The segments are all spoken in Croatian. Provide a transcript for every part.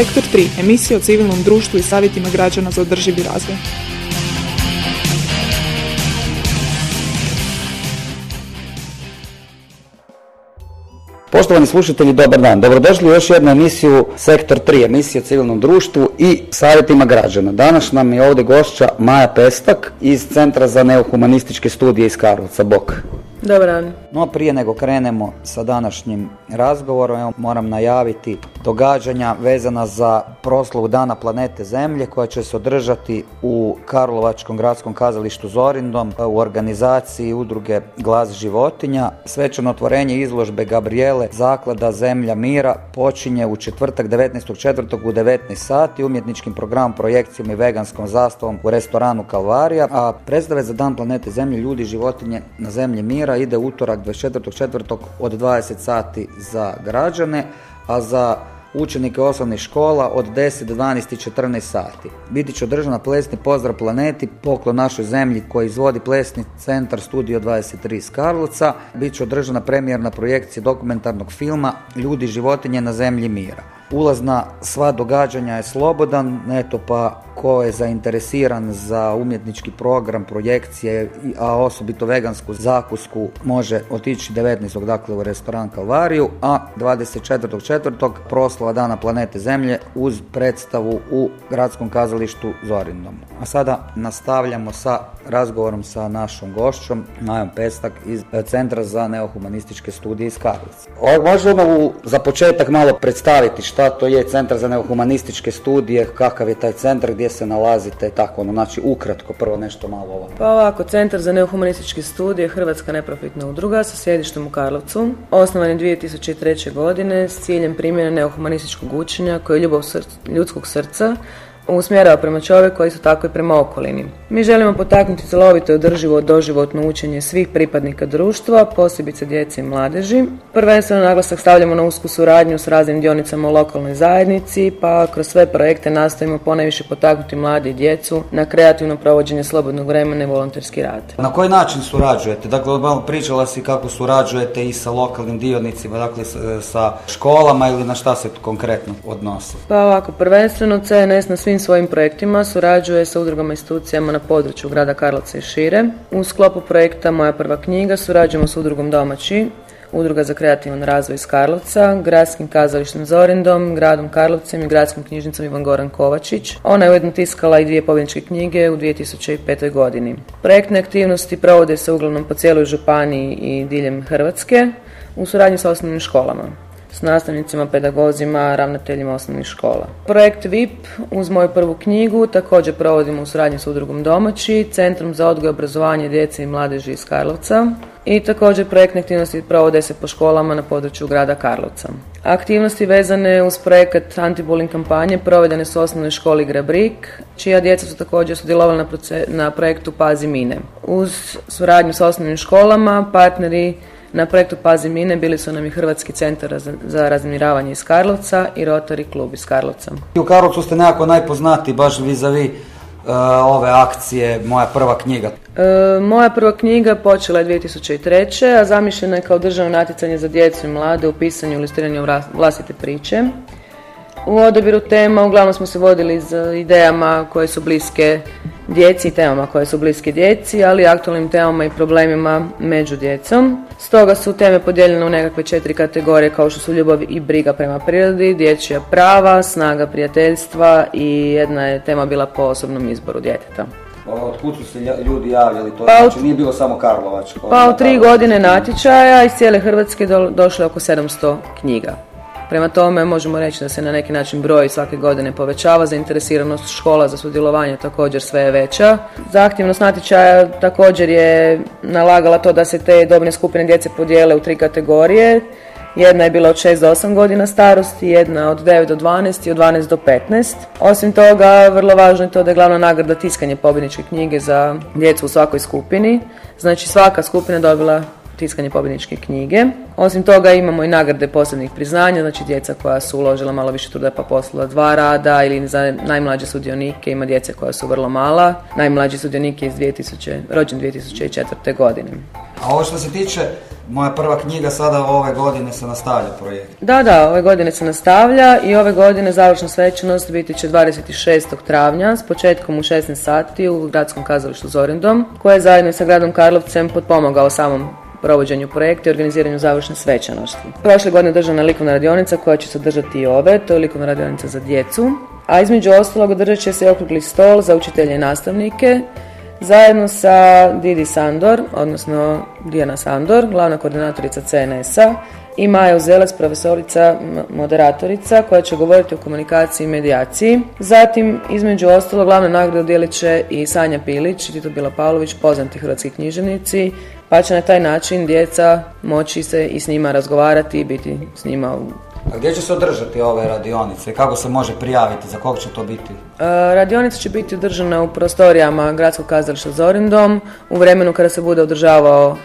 Sektor 3. Emisija o civilnom društvu i savjetima građana za održivi razvoj. Poštovani slušatelji, dobar dan. Dobrodošli u još jednu emisiju Sektor 3, emisija civilnom društvu i savjetima građana. Danas nam je ovdje gošća Maja Pestak iz Centra za neohumanističke studije iz Karlovca. Bok. Dobar dan. No prije nego krenemo sa današnjim razgovorom, evo, moram najaviti događanja vezana za proslavu Dana planete Zemlje koja će se održati u Karlovačkom gradskom kazalištu Zorindom u organizaciji udruge Glas životinja. Svečano otvorenje izložbe Gabriele Zaklada Zemlja mira počinje u četvrtak 19.4. u 19 sati umjetničkim programom, projekcijom i veganskom zastavom u restoranu Kalvarija, a predstave za Dan planete Zemlje ljudi životinje na Zemlji mira ide utorak 24.4. od 20 sati za građane, a za učenike osnovnih škola od 10 do 12 i 14 sati. Biti će održana plesni pozdrav planeti, poklon našoj zemlji koji izvodi plesni centar Studio 23 iz Karlovca. Bit će održana premijerna projekcija dokumentarnog filma Ljudi životinje na zemlji mira. Ulaz na sva događanja je slobodan, eto pa ko je zainteresiran za umjetnički program, projekcije, a osobito vegansku zakusku može otići 19. dakle u restoran Kalvariju, a 24.4. proslava Dana planete Zemlje uz predstavu u gradskom kazalištu Zorindom. A sada nastavljamo sa razgovorom sa našom gošćom, Majom Pestak iz Centra za neohumanističke studije iz Karlovca. Možemo za početak malo predstaviti šta to je Centar za neohumanističke studije, kakav je taj centar, gdje se nalazite, tako ono, znači ukratko, prvo nešto malo ovako. Pa ovako, Centar za neohumanističke studije, Hrvatska neprofitna udruga sa sjedištem u Karlovcu, osnovan je 2003. godine s ciljem primjene neohumanističkog učenja koje je ljubav ljudskog srca usmjerava prema čovjeku, a isto tako i prema okolini. Mi želimo potaknuti celovito i održivo doživotno učenje svih pripadnika društva, posebice djece i mladeži. Prvenstveno naglasak stavljamo na usku suradnju s raznim dionicama u lokalnoj zajednici, pa kroz sve projekte nastojimo ponajviše potaknuti mladi i djecu na kreativno provođenje slobodnog vremena i volonterski rad. Na koji način surađujete? Dakle, malo pričala si kako surađujete i sa lokalnim dionicima, dakle sa školama ili na šta se konkretno odnosi? Pa ovako, prvenstveno CNS na svim svojim projektima surađuje sa udrugama i institucijama na području grada Karlovca i šire. U sklopu projekta Moja prva knjiga surađujemo s udrugom Domaći, Udruga za kreativan razvoj iz Karlovca, Gradskim kazalištem Zorindom, Gradom Karlovcem i Gradskom knjižnicom Ivan Goran Kovačić. Ona je ujedno tiskala i dvije pobjedničke knjige u 2005. godini. Projektne aktivnosti provode se uglavnom po cijeloj županiji i diljem Hrvatske u suradnji sa osnovnim školama s nastavnicima, pedagozima, ravnateljima osnovnih škola. Projekt VIP uz moju prvu knjigu također provodimo u suradnji s udrugom Domaći, Centrom za odgoj i obrazovanje djece i mladeži iz Karlovca i također projektne aktivnosti provode se po školama na području grada Karlovca. Aktivnosti vezane uz projekat anti-bullying kampanje provedene su u osnovnoj školi Grabrik, čija djeca su također sudjelovali na, na projektu Pazi mine. Uz suradnju s osnovnim školama, partneri na projektu Pazi mine bili su nam i Hrvatski centar za razminiravanje iz Karlovca i Rotary klub iz Karlovca. U Karlovcu ste nekako najpoznati baš vis-a-vis uh, ove akcije Moja prva knjiga. E, moja prva knjiga počela je 2003. a zamišljena je kao državno natjecanje za djecu i mlade u pisanju i ilustriranju vlastite priče. U odabiru tema uglavnom smo se vodili za idejama koje su bliske djeci i temama koje su bliske djeci, ali i aktualnim temama i problemima među djecom. Stoga su teme podijeljene u nekakve četiri kategorije kao što su ljubav i briga prema prirodi, dječja prava, snaga prijateljstva i jedna je tema bila po osobnom izboru djeteta. Od su se ljudi javljali? To pa znači nije bilo samo Karlovač? Pa u tri godine natječaja iz cijele Hrvatske došlo je oko 700 knjiga. Prema tome možemo reći da se na neki način broj svake godine povećava, zainteresiranost škola za sudjelovanje također sve je veća. Zahtjevnost natječaja također je nalagala to da se te dobne skupine djece podijele u tri kategorije. Jedna je bila od 6 do 8 godina starosti, jedna od 9 do 12 i od 12 do 15. Osim toga, vrlo važno je to da je glavna nagrada tiskanje pobjedničke knjige za djecu u svakoj skupini. Znači svaka skupina dobila tiskanje pobjedničke knjige. Osim toga imamo i nagrade posebnih priznanja, znači djeca koja su uložila malo više truda pa poslala dva rada ili za najmlađe sudionike ima djece koja su vrlo mala. Najmlađi sudionik je iz 2000, rođen 2004. godine. A ovo što se tiče Moja prva knjiga sada ove godine se nastavlja projekt. Da, da, ove godine se nastavlja i ove godine završna svečanost biti će 26. travnja s početkom u 16 sati u gradskom kazalištu Zorindom, koje je zajedno sa gradom Karlovcem potpomogao samom provođenju projekta i organiziranju završne svečanosti. Prošle godine držana likovna radionica koja će se održati i ove, to je likovna radionica za djecu, a između ostalog održat će se okrugli stol za učitelje i nastavnike, zajedno sa Didi Sandor, odnosno Dijana Sandor, glavna koordinatorica CNS-a, i Maja Uzelac, profesorica, moderatorica, koja će govoriti o komunikaciji i medijaciji. Zatim, između ostalo, glavne nagrade udjelit će i Sanja Pilić i Tito Bila Pavlović, poznati hrvatski književnici, pa će na taj način djeca moći se i s njima razgovarati i biti s njima u a gdje će se održati ove radionice? Kako se može prijaviti? Za kog će to biti? E, radionica će biti održana u prostorijama Gradskog kazališta Zorindom u vremenu kada se bude održavao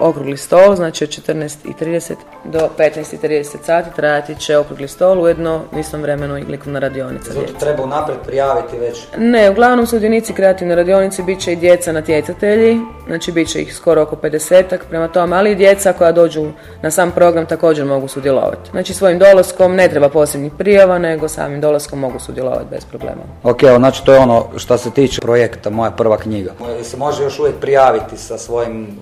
okrugli stol, znači od 14.30 do 15.30 sati trajati će okrugli stol, ujedno u istom vremenu i likovna radionica. Zato treba unaprijed prijaviti već? Ne, uglavnom sudionici kreativne radionice bit će i djeca natjecatelji, znači bit će ih skoro oko 50 prema tome, ali i djeca koja dođu na sam program također mogu sudjelovati. Znači svojim dolaskom ne treba posebnih prijava, nego samim dolaskom mogu sudjelovati bez problema. Ok, znači to je ono što se tiče projekta Moja prva knjiga. Se može još uvijek prijaviti sa svojim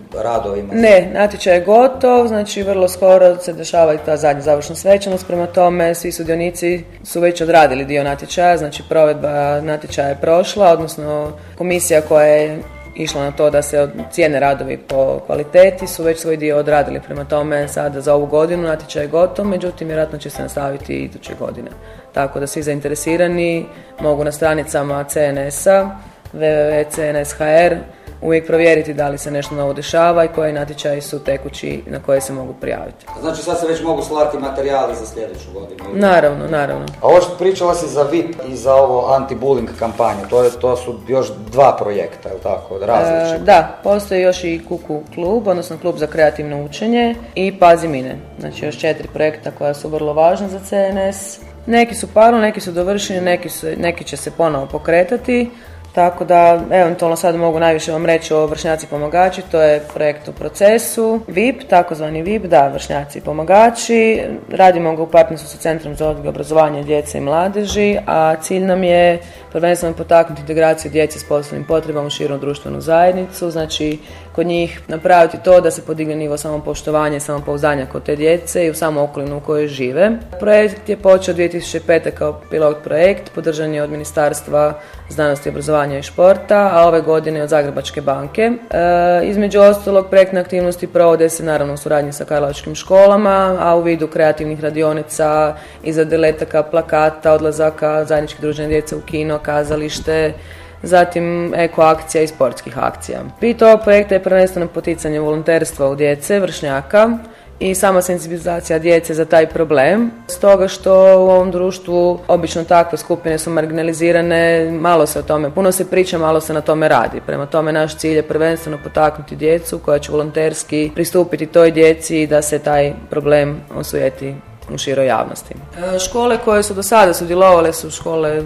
ne, natječaj je gotov, znači vrlo skoro se dešava i ta zadnja završna svečanost, prema tome svi sudionici su već odradili dio natječaja, znači provedba natječaja je prošla, odnosno komisija koja je išla na to da se cijene radovi po kvaliteti su već svoj dio odradili. Prema tome sada za ovu godinu natječaj je gotov, međutim vjerojatno će se nastaviti i iduće godine. Tako da svi zainteresirani mogu na stranicama CNS-a www.cns.hr uvijek provjeriti da li se nešto novo dešava i koji natječaji su tekući na koje se mogu prijaviti. Znači sad se već mogu slati materijali za sljedeću godinu? Naravno, naravno. A ovo što pričala si za VIP i za ovo anti-bullying kampanju, to, je, to su još dva projekta, je li tako, različiti? E, da, postoji još i Kuku klub, odnosno klub za kreativno učenje i Pazi mine. Znači još četiri projekta koja su vrlo važna za CNS. Neki su paru, neki su dovršeni, neki, su, neki će se ponovo pokretati. Tako da, eventualno sad mogu najviše vam reći o vršnjaci pomagači, to je projekt u procesu. VIP, takozvani VIP, da, vršnjaci pomagači. Radimo ga u partnerstvu sa Centrom za odgoj obrazovanje djece i mladeži, a cilj nam je prvenstveno potaknuti integraciju djece s posebnim potrebama u širom društvenu zajednicu, znači kod njih napraviti to da se podigne nivo samopoštovanja i samopouzdanja kod te djece i u samu okolinu u kojoj žive. Projekt je počeo 2005. kao pilot projekt, podržan je od Ministarstva znanosti, obrazovanja i športa, a ove godine od Zagrebačke banke. E, između ostalog, projektne aktivnosti provode se naravno u suradnji sa karlovačkim školama, a u vidu kreativnih radionica, izrade letaka, plakata, odlazaka zajedničke družene djece u kino, kazalište, zatim eko akcija i sportskih akcija. Bit ovog projekta je prvenstveno poticanje volonterstva u djece, vršnjaka, i sama senzibilizacija djece za taj problem. Stoga što u ovom društvu obično takve skupine su marginalizirane, malo se o tome, puno se priča, malo se na tome radi. Prema tome naš cilj je prvenstveno potaknuti djecu koja će volonterski pristupiti toj djeci da se taj problem osujeti u široj javnosti. E, škole koje su do sada sudjelovale su škole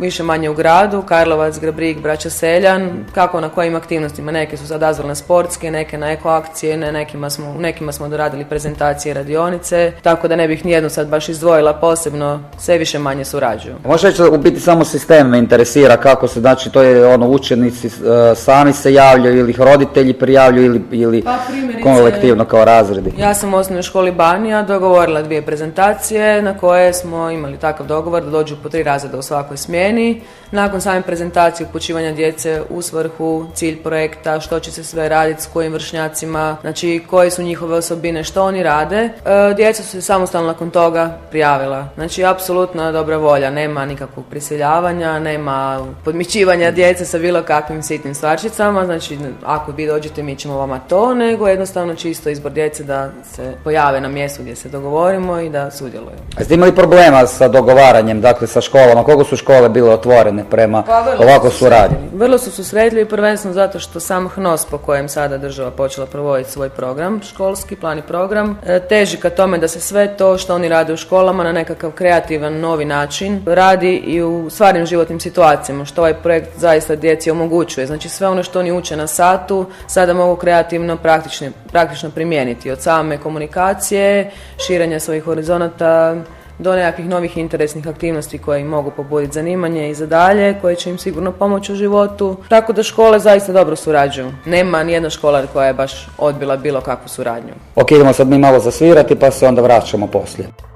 više manje u gradu, Karlovac, Grabrik, Braća Seljan, kako na kojim aktivnostima. Neke su sad na sportske, neke na eko akcije, ne, nekima, smo, nekima smo doradili prezentacije radionice, tako da ne bih nijednu sad baš izdvojila posebno, sve više manje surađuju. Može reći u biti samo sistem me interesira kako se, znači to je ono učenici uh, sami se javljaju ili ih roditelji prijavljuju ili, ili pa, kolektivno kao razredi. Ja sam u osnovnoj školi Banija dogovorila dvije prezentacije na koje smo imali takav dogovor da dođu po tri razreda u svakoj smjeni nakon same prezentacije upućivanja djece u svrhu, cilj projekta, što će se sve raditi, s kojim vršnjacima, znači koje su njihove osobine, što oni rade. E, djeca su se samostalno nakon toga prijavila. Znači, apsolutno dobra volja, nema nikakvog prisiljavanja, nema podmićivanja djece sa bilo kakvim sitnim stvarčicama, znači ako vi dođete mi ćemo vama to, nego jednostavno čisto izbor djece da se pojave na mjestu gdje se dogovorimo i da sudjeluju. A ste imali problema sa dogovaranjem, dakle sa školama, koliko su škole otvorene prema pa, ovako suradnji? Vrlo su susretljivi prvenstveno zato što sam HNOS po kojem sada država počela provoditi svoj program, školski plan i program, e, teži ka tome da se sve to što oni rade u školama na nekakav kreativan, novi način radi i u stvarnim životnim situacijama, što ovaj projekt zaista djeci omogućuje. Znači sve ono što oni uče na satu sada mogu kreativno praktično, praktično primijeniti od same komunikacije, širenja svojih horizonata, do nekakvih novih interesnih aktivnosti koje im mogu pobuditi zanimanje i za dalje, koje će im sigurno pomoći u životu. Tako da škole zaista dobro surađuju. Nema ni jedna škola koja je baš odbila bilo kakvu suradnju. Ok, idemo sad mi malo zasvirati pa se onda vraćamo poslije.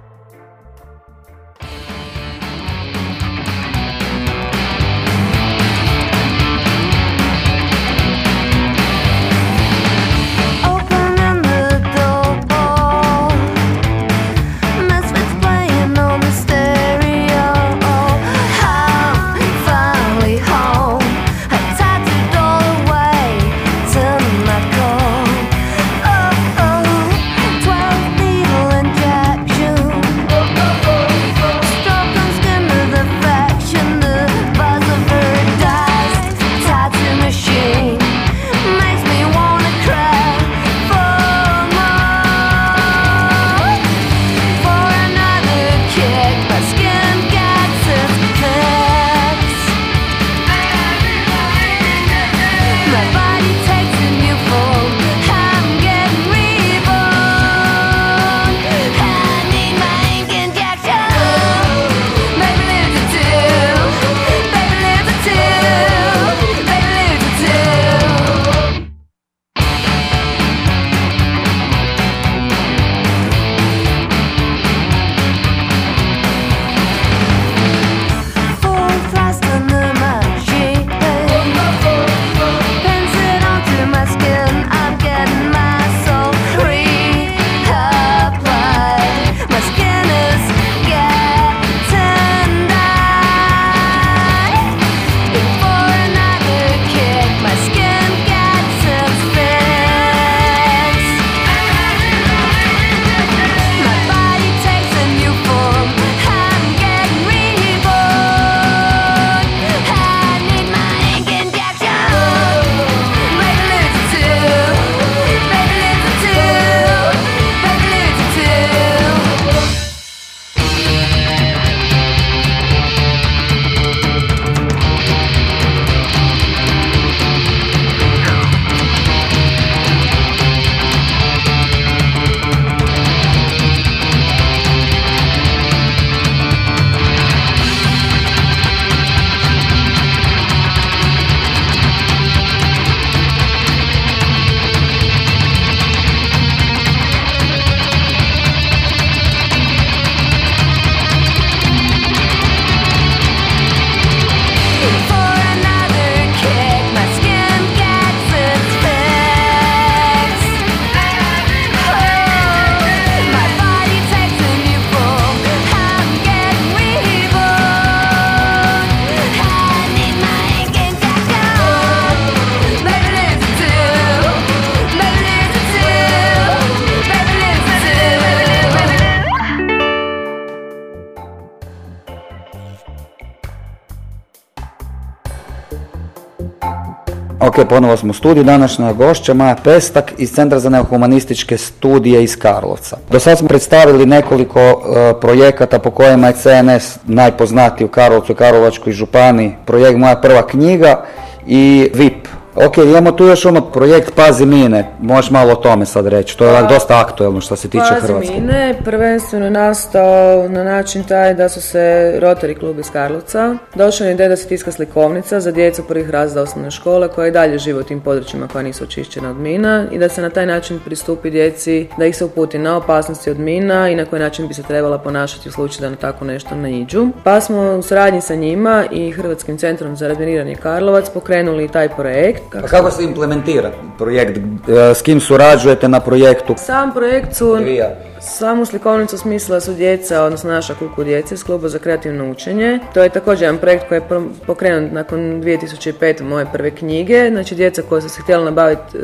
Ok, ponovo smo u studiju. Današnja gošća Maja Pestak iz Centra za neohumanističke studije iz Karlovca. Do sad smo predstavili nekoliko e, projekata po kojima je CNS najpoznatiji u Karlovcu i Karlovačkoj županiji. Projekt Moja prva knjiga i VIP Ok, imamo tu još ono projekt Pazi mine, možeš malo o tome sad reći, to je pa, dosta aktuelno što se tiče Pazi Hrvatske. Pazi mine prvenstveno nastao na način taj da su se Rotary klub iz Karlovca došao ideja da se tiska slikovnica za djecu prvih razda osnovne škole koja i dalje žive u tim područjima koja nisu očišćena od mina i da se na taj način pristupi djeci, da ih se uputi na opasnosti od mina i na koji način bi se trebala ponašati u slučaju da na tako nešto naiđu. Pa smo u suradnji sa njima i Hrvatskim centrom za razminiranje Karlovac pokrenuli taj projekt Kako, kako se implementira projekt? S kim surađujete na projektu? Sam projekt su... Samu slikovnicu smislila su djeca, odnosno naša kuku djece s kluba za kreativno učenje. To je također jedan projekt koji je pokrenut nakon 2005. moje prve knjige. Znači djeca koja su se htjela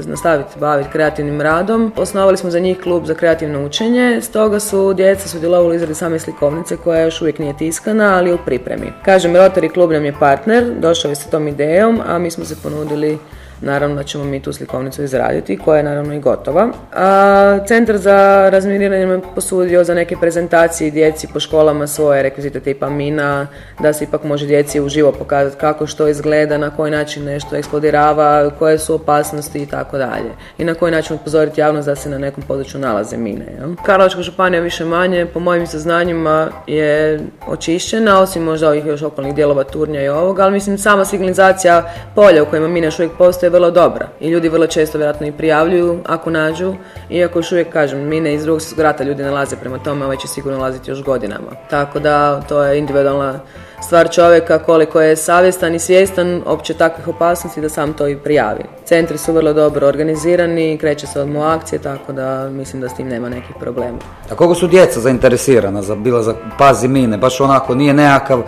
nastaviti baviti kreativnim radom. Osnovali smo za njih klub za kreativno učenje. Stoga su djeca sudjelovali u izradi same slikovnice koja još uvijek nije tiskana, ali u pripremi. Kažem, Rotary klub nam je partner, došao je sa tom idejom, a mi smo se ponudili Naravno da ćemo mi tu slikovnicu izraditi, koja je naravno i gotova. A, Centar za razminiranje me posudio za neke prezentacije djeci po školama svoje rekvizite tipa mina, da se ipak može djeci uživo pokazati kako što izgleda, na koji način nešto eksplodirava, koje su opasnosti i tako dalje. I na koji način upozoriti javnost da se na nekom području nalaze mine. Jel? Karlovačka županija više manje, po mojim saznanjima, je očišćena, osim možda ovih još okolnih dijelova turnja i ovoga, ali mislim sama signalizacija polja u kojima mine još uvijek postoje vrlo dobra i ljudi vrlo često vjerojatno i prijavljuju ako nađu, iako još uvijek kažem, mine iz drugog rata ljudi nalaze prema tome, ovaj će sigurno nalaziti još godinama. Tako da to je individualna stvar čovjeka koliko je savjestan i svjestan opće takvih opasnosti da sam to i prijavi. Centri su vrlo dobro organizirani, kreće se odmah akcije, tako da mislim da s tim nema nekih problema. A koliko su djeca zainteresirana za bila za pazi mine? Baš onako nije nekakav, uh,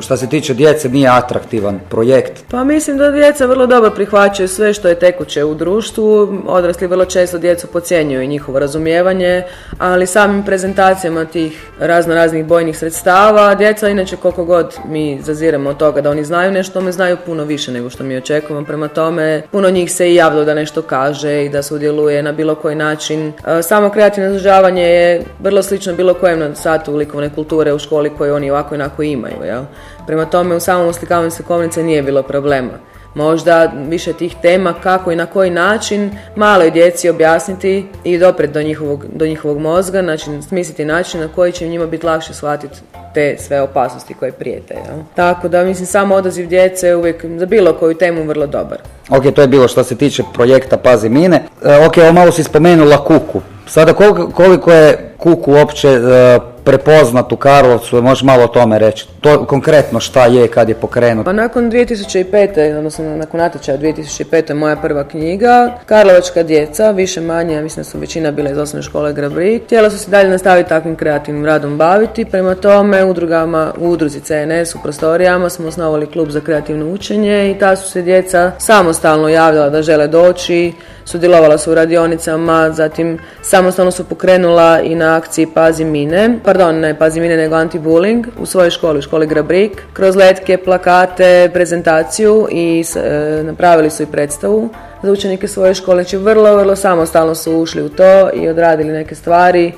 što se tiče djece, nije atraktivan projekt? Pa mislim da djeca vrlo dobro prihvaćaju sve što je tekuće u društvu. Odrasli vrlo često djecu pocijenjuju i njihovo razumijevanje, ali samim prezentacijama tih razno raznih bojnih sredstava, djeca inače koliko god mi zaziremo od toga da oni znaju nešto, me znaju puno više nego što mi očekujemo. Prema tome, puno njih se i javilo da nešto kaže i da sudjeluje na bilo koji način. E, samo kreativno izražavanje je vrlo slično bilo kojem satu likovne kulture u školi koje oni ovako i onako imaju. Jel? Prema tome, u samom oslikavanju slikovnice nije bilo problema možda više tih tema kako i na koji način maloj djeci objasniti i dopret do njihovog, do njihovog mozga, znači smisliti način na koji će njima biti lakše shvatiti te sve opasnosti koje prijete. Jel? Tako da mislim samo odaziv djece uvijek za bilo koju temu vrlo dobar. Ok, to je bilo što se tiče projekta Pazi mine. E, ok, malo si spomenula kuku. Sada koliko, koliko je kuku uopće e, prepoznat u Karlovcu, možeš malo o tome reći. To konkretno šta je kad je pokrenut? Pa nakon 2005. odnosno nakon natječaja 2005. moja prva knjiga, Karlovačka djeca, više manje, mislim da su većina bila iz osnovne škole Grabrik, htjela su se dalje nastaviti takvim kreativnim radom baviti, prema tome udrugama, u udruzi CNS u prostorijama smo osnovali klub za kreativno učenje i ta su se djeca samostalno javljala da žele doći, sudjelovala su u radionicama, zatim samostalno su pokrenula i na akciji Pazi mine, pardon, ne Pazi mine nego anti-bullying u svojoj školi, u školi Grabrik, kroz letke, plakate, prezentaciju i e, napravili su i predstavu za učenike svoje škole. Znači vrlo, vrlo samostalno su ušli u to i odradili neke stvari.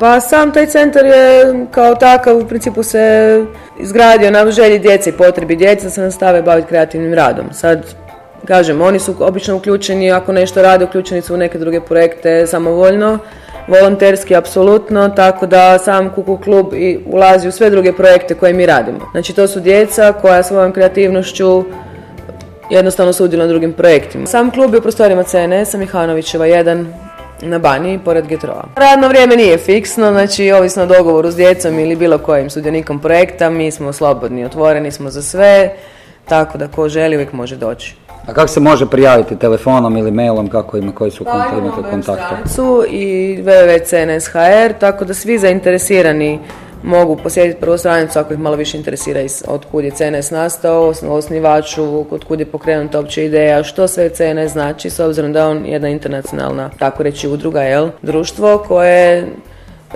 Pa sam taj centar je kao takav u principu se izgradio na želji djece i potrebi djece da se nastave baviti kreativnim radom. Sad Kažem, oni su obično uključeni, ako nešto rade, uključeni su u neke druge projekte samovoljno, volonterski apsolutno, tako da sam Kuku klub i ulazi u sve druge projekte koje mi radimo. Znači to su djeca koja svojom kreativnošću jednostavno sudjeluju na drugim projektima. Sam klub je u prostorima CNS-a Mihanovićeva 1 na Baniji, pored Getrova. Radno vrijeme nije fiksno, znači ovisno o dogovoru s djecom ili bilo kojim sudionikom projekta, mi smo slobodni, otvoreni smo za sve, tako da ko želi uvijek može doći. A kako se može prijaviti telefonom ili mailom, kako ima, koji su pa, imate kontakte? I www.cns.hr, tako da svi zainteresirani mogu posjetiti prvu stranicu ako ih malo više interesira od kud je CNS nastao, osnivaču, od kud je pokrenuta opća ideja, što sve CNS znači, s obzirom da on jedna internacionalna, tako reći, udruga, jel, društvo koje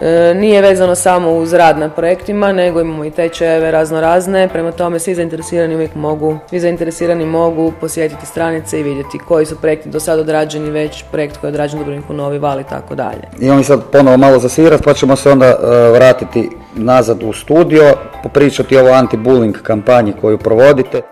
E, nije vezano samo uz rad na projektima, nego imamo i tečajeve razno razne, prema tome svi zainteresirani uvijek mogu, svi zainteresirani mogu posjetiti stranice i vidjeti koji su projekti do sada odrađeni već, projekt koji je odrađen Dubrovniku Novi Val i tako dalje. Imamo mi sad ponovo malo zasvirati, pa ćemo se onda e, vratiti nazad u studio, popričati o anti-bullying kampanji koju provodite.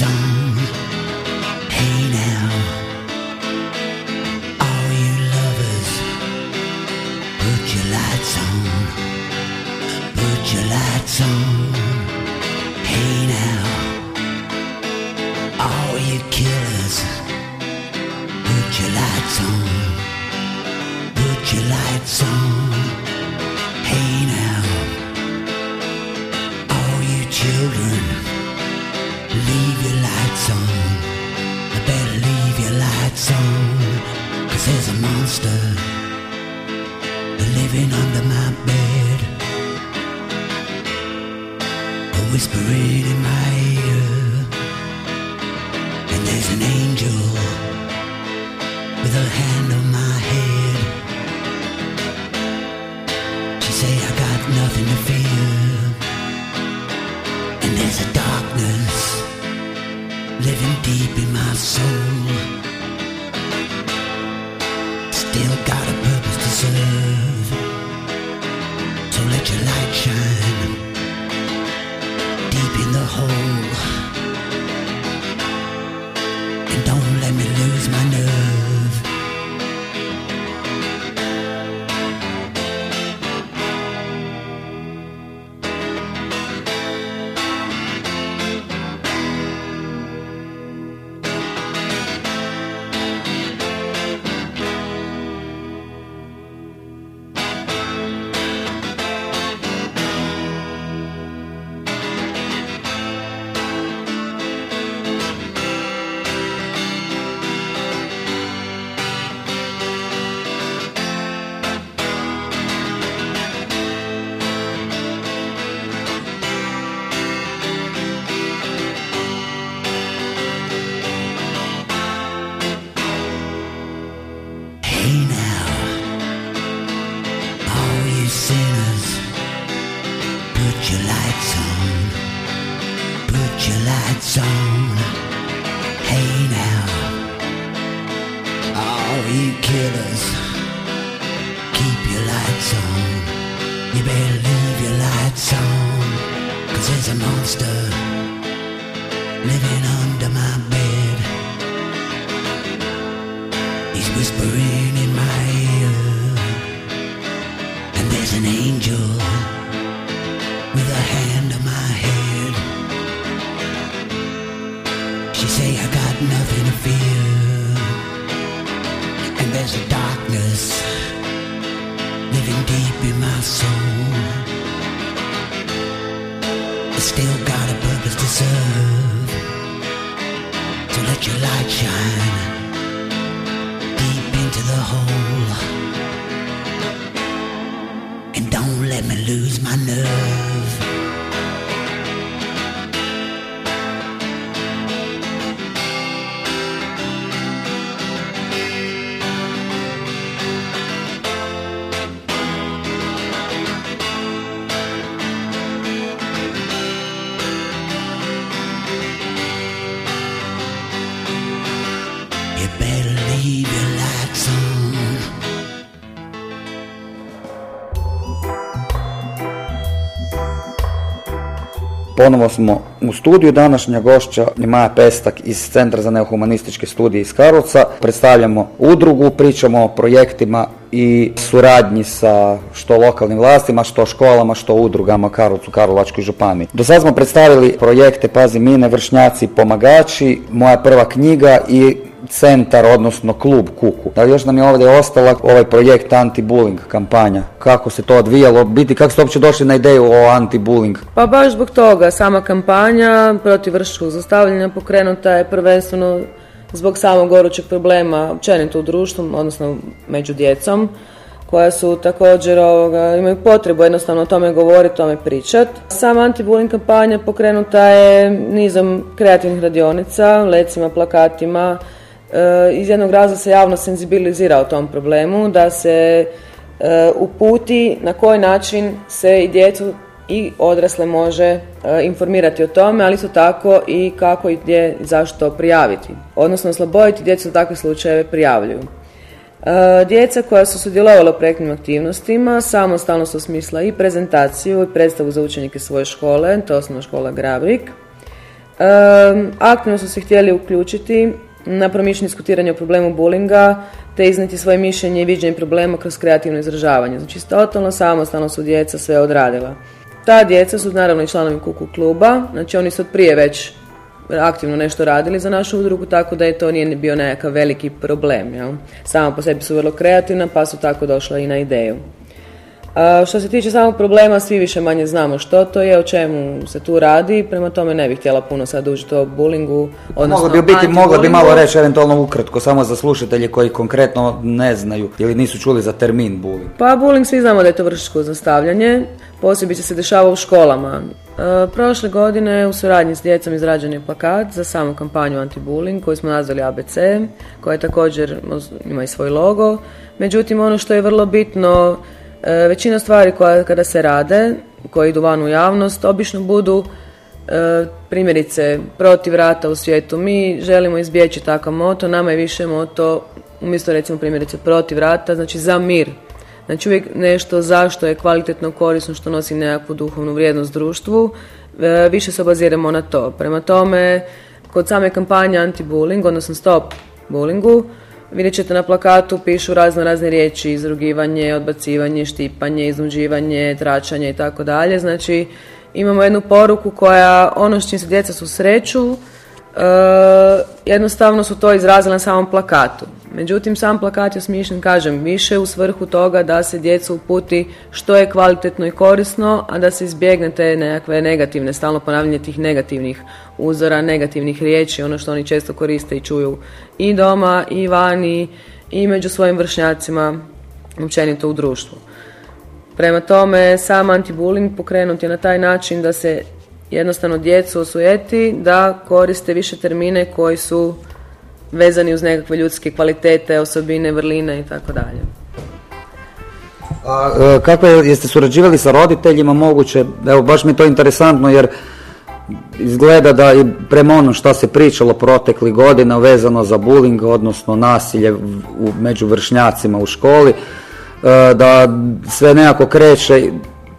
time. Hole. Living under my bed. He's whispering in my ear. And there's an angel Ponovo smo u studiju. Današnja gošća Maja Pestak iz Centra za neohumanističke studije iz Karlovca. Predstavljamo udrugu, pričamo o projektima i suradnji sa što lokalnim vlastima, što školama, što udrugama Karlovcu, Karlovačkoj županiji. Do sad smo predstavili projekte Pazi mine, vršnjaci, pomagači, moja prva knjiga i centar, odnosno klub Kuku. Da još nam je ovdje ostala ovaj projekt anti-bullying kampanja. Kako se to odvijalo, biti kako ste uopće došli na ideju o anti-bullying? Pa baš zbog toga, sama kampanja protiv vršnjačkog zlostavljanja pokrenuta je prvenstveno zbog samog gorućeg problema općenito u društvu, odnosno među djecom, koja su također ovoga, imaju potrebu jednostavno o tome govoriti, o tome pričati. Sama anti-bullying kampanja pokrenuta je nizom kreativnih radionica, lecima, plakatima, iz jednog razloga se javno senzibilizira o tom problemu, da se e, uputi na koji način se i djecu i odrasle može e, informirati o tome, ali isto tako i kako i gdje i zašto prijaviti. Odnosno osloboditi djecu da takve slučajeve prijavljuju. Djeca koja su sudjelovala u projektnim aktivnostima samostalno su osmisla i prezentaciju i predstavu za učenike svoje škole, to je škola Gravrik. aktivno su se htjeli uključiti na promišljanje diskutiranje o problemu bulinga, te izneti svoje mišljenje i viđenje problema kroz kreativno izražavanje. Znači, totalno samostalno su djeca sve odradila. Ta djeca su naravno i članovi Kuku kluba, znači oni su od prije već aktivno nešto radili za našu udrugu, tako da je to nije bio nekakav veliki problem. Jel? Sama po sebi su vrlo kreativna, pa su tako došla i na ideju. A, što se tiče samog problema, svi više manje znamo što to je, o čemu se tu radi, prema tome ne bih htjela puno sad ući o bullyingu, odnosno Mogla bi biti, mogla bi malo reći eventualno ukratko, samo za slušatelje koji konkretno ne znaju ili nisu čuli za termin bullying. Pa bullying svi znamo da je to vršačko zastavljanje, posebice se dešava u školama. E, prošle godine u suradnji s djecom izrađen je plakat za samu kampanju anti-bullying koju smo nazvali ABC, koja je također ima i svoj logo. Međutim, ono što je vrlo bitno većina stvari koja kada se rade, koje idu van u javnost, obično budu e, primjerice protiv rata u svijetu. Mi želimo izbjeći takav moto, nama je više moto umjesto recimo primjerice protiv rata, znači za mir. Znači uvijek nešto zašto je kvalitetno korisno, što nosi nekakvu duhovnu vrijednost društvu, e, više se obaziramo na to. Prema tome, kod same kampanje anti-bullying, odnosno stop bullyingu, Vidjet ćete na plakatu pišu razno razne riječi, izrugivanje, odbacivanje, štipanje, iznuđivanje, tračanje i tako dalje. Znači imamo jednu poruku koja ono s čim se djeca susreću, e, jednostavno su to izrazili na samom plakatu. Međutim, sam plakat je smišljen, kažem, više u svrhu toga da se djecu uputi što je kvalitetno i korisno, a da se izbjegne te nekakve negativne, stalno ponavljanje tih negativnih uzora, negativnih riječi, ono što oni često koriste i čuju i doma, i vani, i među svojim vršnjacima, općenito u društvu. Prema tome, sam anti-bullying pokrenut je na taj način da se jednostavno djecu osujeti da koriste više termine koji su vezani uz nekakve ljudske kvalitete, osobine, vrline i tako dalje. A e, kako je, jeste surađivali sa roditeljima moguće, evo baš mi je to interesantno jer izgleda da i prema ono što se pričalo protekli godina vezano za bullying, odnosno nasilje među vršnjacima u školi, e, da sve nekako kreće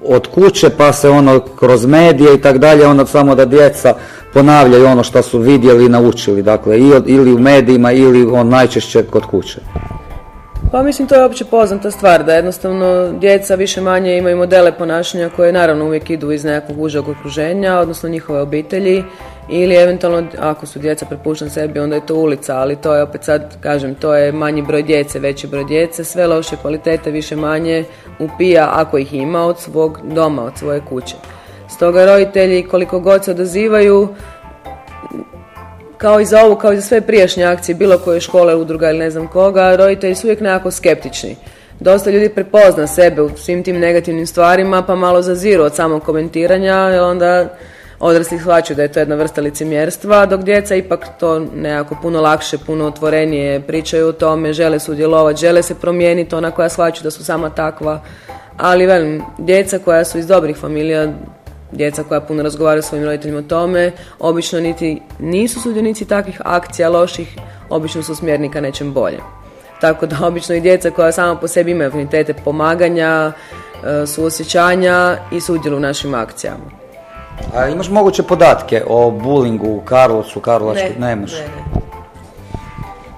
od kuće pa se ono kroz medije i tak dalje, ono samo da djeca ponavljaju ono što su vidjeli i naučili, dakle ili u medijima ili on najčešće kod kuće. Pa mislim to je opće poznata stvar, da jednostavno djeca više manje imaju modele ponašanja koje naravno uvijek idu iz nekakvog užeg okruženja, odnosno njihove obitelji ili eventualno ako su djeca prepušteni sebi onda je to ulica, ali to je opet sad kažem to je manji broj djece, veći broj djece, sve loše kvalitete više manje upija ako ih ima od svog doma, od svoje kuće. Stoga roditelji koliko god se odazivaju kao i za ovu, kao i za sve prijašnje akcije, bilo koje škole, udruga ili ne znam koga, roditelji su uvijek nekako skeptični. Dosta ljudi prepozna sebe u svim tim negativnim stvarima, pa malo zaziru od samog komentiranja, i onda odrasli shvaćaju da je to jedna vrsta licemjerstva, dok djeca ipak to nekako puno lakše, puno otvorenije pričaju o tome, žele sudjelovati, žele se promijeniti, ona koja shvaćaju da su sama takva. Ali velim, djeca koja su iz dobrih familija djeca koja puno razgovaraju s svojim roditeljima o tome, obično niti nisu sudionici takvih akcija loših, obično su smjernika ka nečem bolje. Tako da obično i djeca koja sama po sebi imaju afinitete pomaganja, e, suosjećanja i sudjelu u našim akcijama. A imaš moguće podatke o bulingu u Karlovcu, Karlovačku? Ne, ne, ne.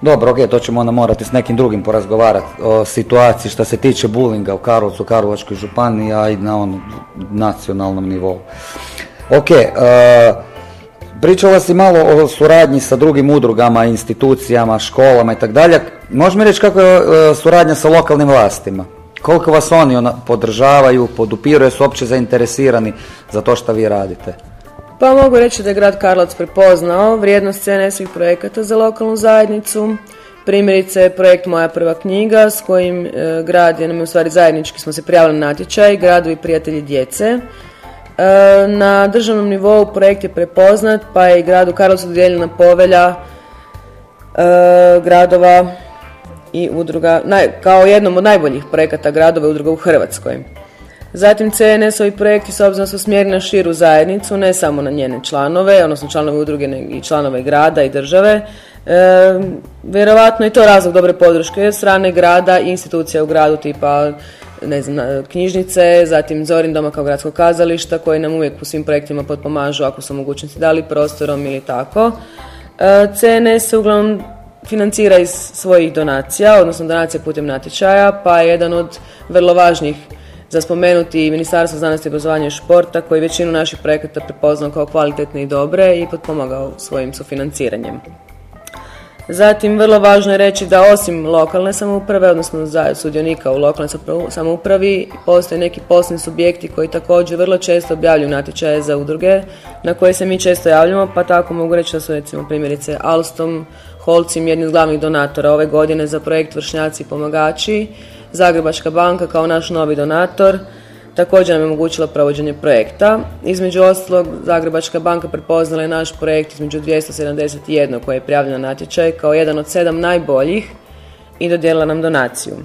Dobro, ok, to ćemo onda morati s nekim drugim porazgovarati o situaciji što se tiče bulinga u Karlovcu, Karlovačkoj županiji, a i na onom nacionalnom nivou. Ok, uh, pričala si malo o suradnji sa drugim udrugama, institucijama, školama i tako dalje. Možeš mi reći kako je uh, suradnja sa lokalnim vlastima? Koliko vas oni podržavaju, podupiraju, su uopće zainteresirani za to što vi radite? Pa mogu reći da je grad Karlovac prepoznao vrijednost CNS-ovih projekata za lokalnu zajednicu. Primjerice, projekt Moja prva knjiga s kojim e, grad je u stvari zajednički smo se prijavili na natječaj, gradovi prijatelji djece. E, na državnom nivou projekt je prepoznat pa je i gradu Karlovcu dodijeljena povelja e, gradova i udruga, kao jednom od najboljih projekata gradova i udruga u Hrvatskoj. Zatim CNS-ovi projekti s obzirom su smjeri na širu zajednicu, ne samo na njene članove, odnosno članove udruge i članove grada i države. E, vjerovatno je to razlog dobre podrške od strane grada i institucija u gradu tipa ne znam, knjižnice, zatim Zorin doma kao gradskog kazališta koji nam uvijek u svim projektima potpomažu ako su mogućnosti dali prostorom ili tako. E, CNS se uglavnom financira iz svojih donacija, odnosno donacija putem natječaja, pa je jedan od vrlo važnih za spomenuti Ministarstvo znanosti, obrazovanja i športa koji većinu naših projekata prepoznao kao kvalitetne i dobre i potpomagao svojim sufinanciranjem. Zatim, vrlo važno je reći da osim lokalne samouprave, odnosno sudionika u lokalnoj samoupravi, postoje neki poslovni subjekti koji također vrlo često objavljuju natječaje za udruge na koje se mi često javljamo, pa tako mogu reći da su recimo primjerice Alstom, Holcim jedni od glavnih donatora ove godine za projekt Vršnjaci i pomagači, Zagrebačka banka kao naš novi donator, također nam je omogućila provođenje projekta. Između ostalog, Zagrebačka banka prepoznala je naš projekt između 271 koji je prijavljen na natječaj kao jedan od sedam najboljih i dodijelila nam donaciju.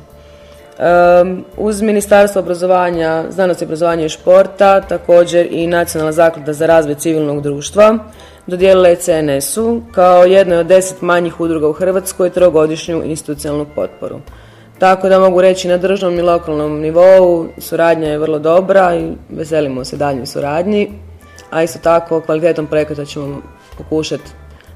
uz Ministarstvo obrazovanja, znanosti, obrazovanja i športa, također i Nacionalna zaklada za razvoj civilnog društva, dodijelila je CNS-u kao jednoj od deset manjih udruga u Hrvatskoj trogodišnju institucionalnu potporu. Tako da mogu reći na državnom i lokalnom nivou suradnja je vrlo dobra i veselimo se daljnjoj suradnji, a isto tako kvalitetom projekata ćemo pokušati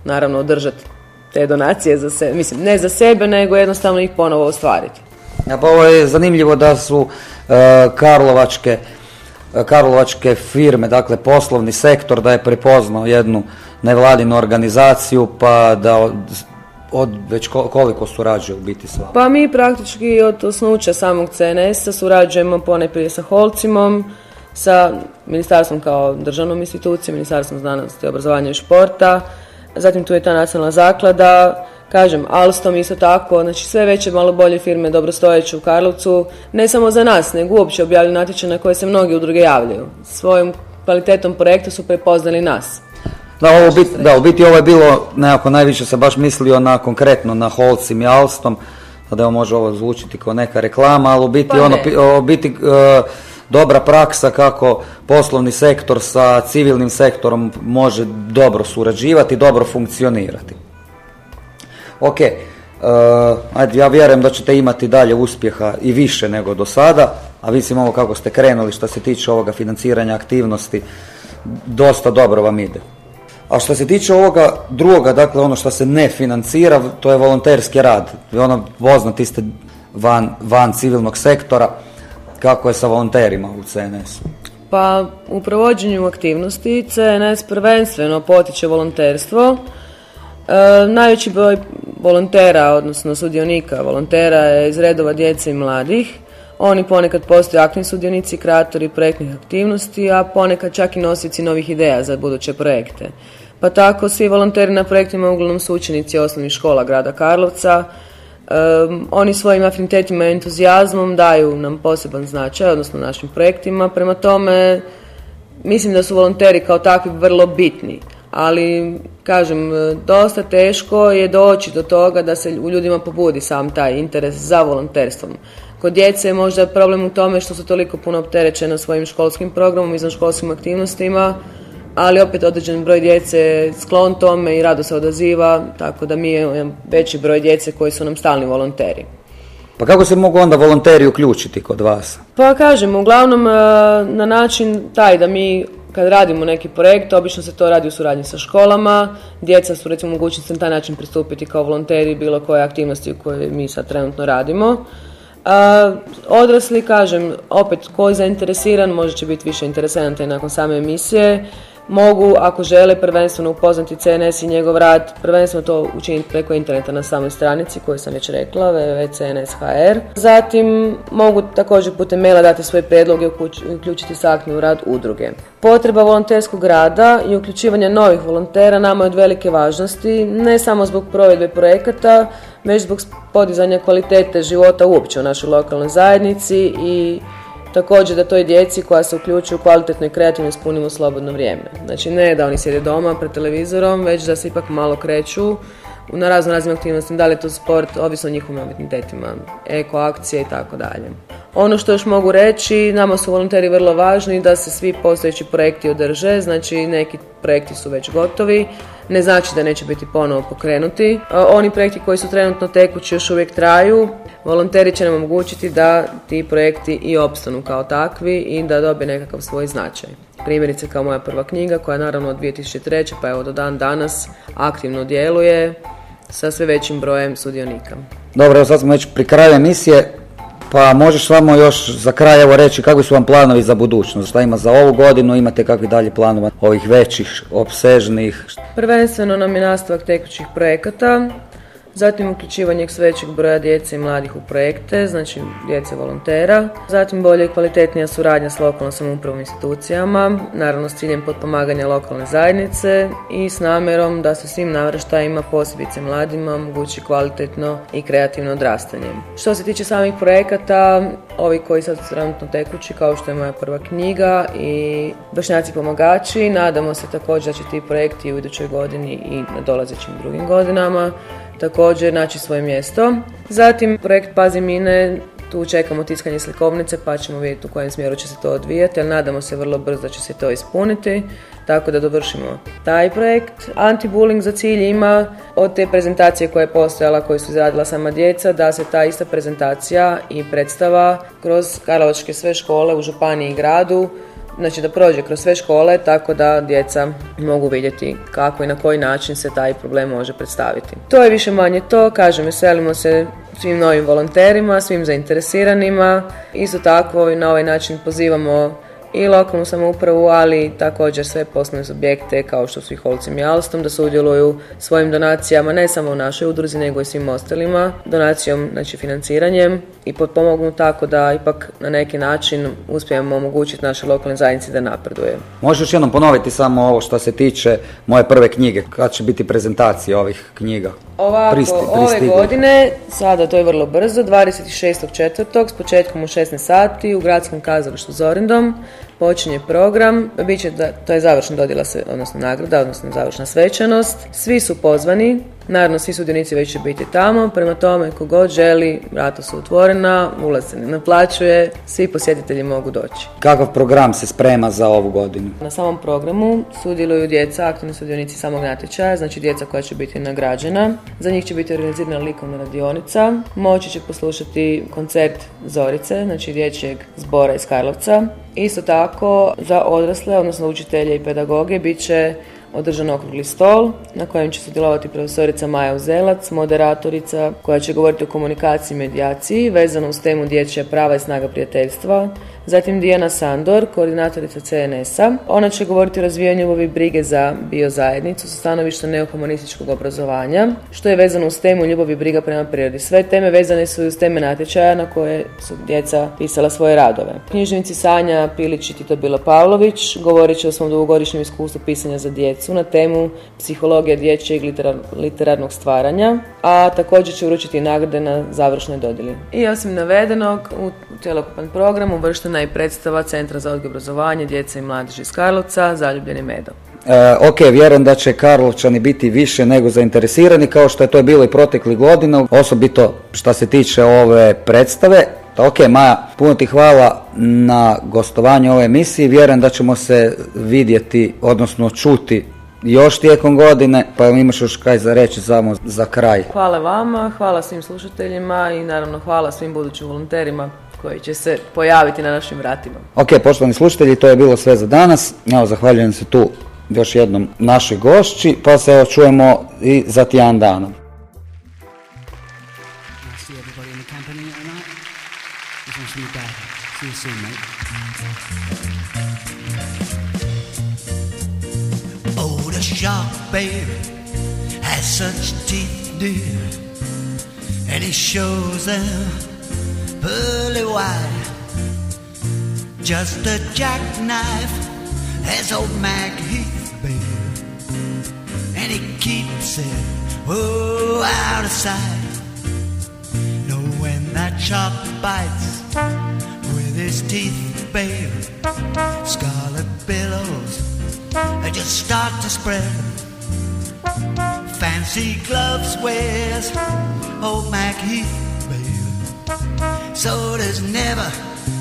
naravno održati te donacije za sebe, mislim ne za sebe nego jednostavno ih ponovo ostvariti. Ja, pa ovo je zanimljivo da su e, karlovačke e, karlovačke firme, dakle poslovni sektor da je prepoznao jednu nevladinu organizaciju pa da od već koliko surađuje u biti sva? Pa mi praktički od osnuća samog CNS-a surađujemo ponajprije sa Holcimom, sa ministarstvom kao državnom institucijom, ministarstvom znanosti, obrazovanja i športa, zatim tu je ta nacionalna zaklada, kažem, Alstom isto tako, znači sve veće malo bolje firme dobrostojeće u Karlovcu, ne samo za nas, nego uopće objavljaju natječaj na koje se mnogi udruge javljaju. Svojom kvalitetom projekta su prepoznali nas. Da, ovo biti, da, u biti ovo je bilo, nekako najviše se baš mislio na konkretno na Holcim i Alstom, da evo može ovo zvučiti kao neka reklama, ali u biti pa ono, biti e, dobra praksa kako poslovni sektor sa civilnim sektorom može dobro surađivati, dobro funkcionirati. Ok, uh, ajde, ja vjerujem da ćete imati dalje uspjeha i više nego do sada, a mislim ovo kako ste krenuli što se tiče ovoga financiranja aktivnosti, dosta dobro vam ide. A što se tiče ovoga drugoga, dakle ono što se ne financira, to je volonterski rad. Vi ono poznati ste van, van civilnog sektora, kako je sa volonterima u CNS-u? Pa u provođenju aktivnosti CNS prvenstveno potiče volonterstvo. E, najveći broj volontera, odnosno sudionika volontera je iz redova djece i mladih. Oni ponekad postaju aktivni sudionici, kreatori projektnih aktivnosti, a ponekad čak i nosici novih ideja za buduće projekte. Pa tako svi volonteri na projektima uglavnom su učenici osnovnih škola grada Karlovca. oni svojim afinitetima i entuzijazmom daju nam poseban značaj, odnosno našim projektima. Prema tome, mislim da su volonteri kao takvi vrlo bitni. Ali, kažem, dosta teško je doći do toga da se u ljudima pobudi sam taj interes za volonterstvom. Kod djece je možda problem u tome što su toliko puno opterećene svojim školskim programom, izvan školskim aktivnostima, ali opet određen broj djece je sklon tome i rado se odaziva, tako da mi imamo veći broj djece koji su nam stalni volonteri. Pa kako se mogu onda volonteri uključiti kod vas? Pa kažem, uglavnom e, na način taj da mi kad radimo neki projekt, obično se to radi u suradnji sa školama, djeca su recimo mogućnosti na taj način pristupiti kao volonteri bilo koje aktivnosti koje mi sad trenutno radimo. A, odrasli, kažem, opet ko je zainteresiran, možda će biti više interesantan nakon same emisije, mogu, ako žele, prvenstveno upoznati CNS i njegov rad, prvenstveno to učiniti preko interneta na samoj stranici koju sam već rekla, www.cns.hr. Zatim mogu također putem maila dati svoje predloge i uključiti se u rad udruge. Potreba volonterskog rada i uključivanja novih volontera nama je od velike važnosti, ne samo zbog provedbe projekata, već zbog podizanja kvalitete života uopće u našoj lokalnoj zajednici i Također da toj djeci koja se uključuju kvalitetno i kreativno ispunimo slobodno vrijeme. Znači ne da oni sjede doma pred televizorom, već da se ipak malo kreću na razno raznim aktivnostima, da li je to sport, ovisno o njihovim afinitetima, eko akcije i tako dalje. Ono što još mogu reći, nama su volonteri vrlo važni da se svi postojeći projekti održe, znači neki projekti su već gotovi, ne znači da neće biti ponovo pokrenuti. Oni projekti koji su trenutno tekući još uvijek traju. Volonteri će nam omogućiti da ti projekti i opstanu kao takvi i da dobije nekakav svoj značaj. Primjerice kao moja prva knjiga koja naravno od 2003. pa evo do dan danas aktivno djeluje sa sve većim brojem sudionika. Dobro, evo sad smo već pri kraju emisije. Pa možeš samo još za kraj evo reći kakvi su vam planovi za budućnost? Šta ima za ovu godinu, imate kakvi dalje planova ovih većih, opsežnih? Prvenstveno nam je nastavak tekućih projekata, zatim uključivanje sve većeg broja djece i mladih u projekte, znači djece volontera, zatim bolje i kvalitetnija suradnja s lokalnom samoupravom institucijama, naravno s ciljem potpomaganja lokalne zajednice i s namjerom da se svim navraštajima, posebice mladima, omogući kvalitetno i kreativno odrastanje. Što se tiče samih projekata, ovi koji sad su trenutno tekući, kao što je moja prva knjiga i Bošnjaci pomagači, nadamo se također da će ti projekti u idućoj godini i na dolazećim drugim godinama također naći svoje mjesto. Zatim projekt Pazi mine, tu čekamo tiskanje slikovnice pa ćemo vidjeti u kojem smjeru će se to odvijati, ali nadamo se vrlo brzo da će se to ispuniti, tako da dovršimo taj projekt. Anti-bullying za cilj ima od te prezentacije koja je postojala, koju su izradila sama djeca, da se ta ista prezentacija i predstava kroz Karlovačke sve škole u županiji i gradu znači da prođe kroz sve škole tako da djeca mogu vidjeti kako i na koji način se taj problem može predstaviti. To je više manje to, kažem, veselimo se svim novim volonterima, svim zainteresiranima. Isto tako na ovaj način pozivamo i lokalnu samoupravu, ali također sve poslovne subjekte kao što su i Holcim i Alstom da sudjeluju svojim donacijama ne samo u našoj udruzi nego i svim ostalima, donacijom, znači financiranjem i potpomognu tako da ipak na neki način uspijemo omogućiti našoj lokalnoj zajednici da napreduje. Možeš još jednom ponoviti samo ovo što se tiče moje prve knjige, kad će biti prezentacija ovih knjiga? Ovako, ove godine, sada to je vrlo brzo, 26.4. s početkom u 16 sati u gradskom kazalištu Zorindom počinje program, bit da, to je završna dodjela, odnosno nagrada, odnosno završna svečanost. Svi su pozvani, naravno svi sudionici već će biti tamo, prema tome kogod želi, vrata su otvorena, ulaz se ne naplaćuje, svi posjetitelji mogu doći. Kakav program se sprema za ovu godinu? Na samom programu sudjeluju djeca, aktivni sudionici samog natječaja, znači djeca koja će biti nagrađena. Za njih će biti organizirana likovna radionica, moći će poslušati koncert Zorice, znači dječjeg zbora iz Karlovca, Isto tako za odrasle, odnosno učitelje i pedagoge, bit će održan okrugli stol na kojem će sudjelovati profesorica Maja Uzelac, moderatorica koja će govoriti o komunikaciji i medijaciji vezano uz temu dječja prava i snaga prijateljstva, Zatim Dijana Sandor, koordinatorica CNS-a. Ona će govoriti o razvijanju ljubavi brige za biozajednicu sa stanovišta neohumanističkog obrazovanja, što je vezano uz temu ljubavi briga prema prirodi. Sve teme vezane su uz teme natječaja na koje su djeca pisala svoje radove. Knjižnici Sanja Pilić i Tito Bilo Pavlović govorit će o svom dugogodišnjem iskustvu pisanja za djecu na temu psihologija dječjeg literarnog stvaranja, a također će uručiti nagrade na završnoj dodjeli. I osim navedenog, u cjelokupan program uvršten i predstava Centra za odgoj obrazovanje djece i mladeži iz Karlovca, Zaljubljeni medo. E, ok, vjerujem da će Karlovčani biti više nego zainteresirani kao što je to bilo i proteklih godina, osobito što se tiče ove predstave. Ok, Maja, puno ti hvala na gostovanju ove emisiji. Vjerujem da ćemo se vidjeti, odnosno čuti još tijekom godine, pa imaš još kaj za reći samo za kraj. Hvala vama, hvala svim slušateljima i naravno hvala svim budućim volonterima koji će se pojaviti na našim vratima. Ok, poštovani slušatelji, to je bilo sve za danas. Evo, zahvaljujem se tu još jednom našoj gošći, pa se evo čujemo i za tijan dana. The shark baby has such teeth, dear, and he shows them pearly white. Just a jackknife as old Mac Heath bear. And he keeps it oh out of sight. Know when that shark bites with his teeth bare, scarlet billows just start to spread. Fancy gloves wears old Mac Heath so there's never,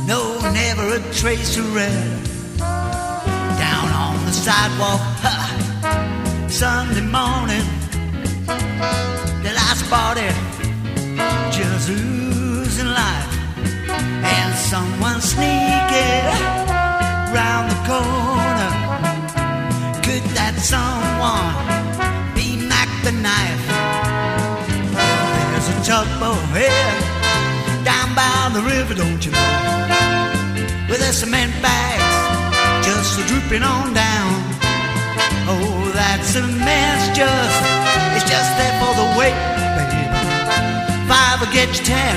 no, never a trace of red. Down on the sidewalk, ha, Sunday morning, the last party just oozing life, and someone sneaking round the corner. Could that someone be Mac the knife? There's a tugboat here down by the river, don't you know? With the cement bags just drooping on down. Oh, that's a mess, just it's just there for the wait, baby. Five will get you ten.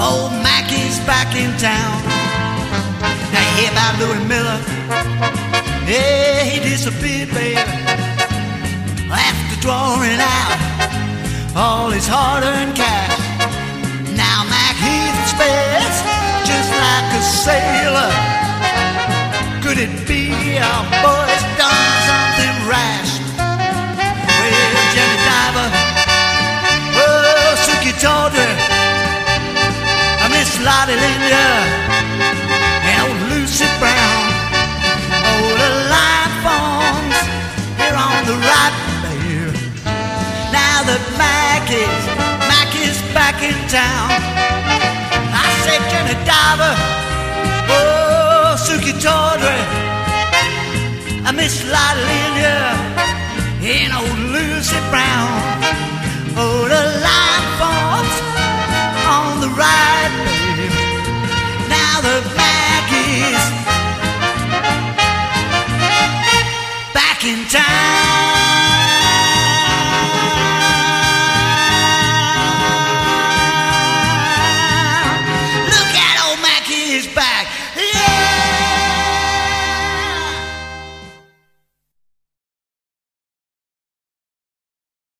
Old Mackie's back in town. Now hear about Louis Miller? Yeah, he disappeared, baby. After drawing out all his hard-earned cash. Now Mac Heath spares just like a sailor. Could it be our boy's done something rash? Well, Jenny Diver, oh, Suki Tawdry, miss Lottie Linda, and old Lucy Brown. Oh, the line forms here on the right, babe. Now that Mac is back in town. I said, Jenny Diver, oh, Suki Tawdry, I miss Lottie Linya, and old Lucy Brown. Oh, the line forms on the right, babe. Now the back is back in town.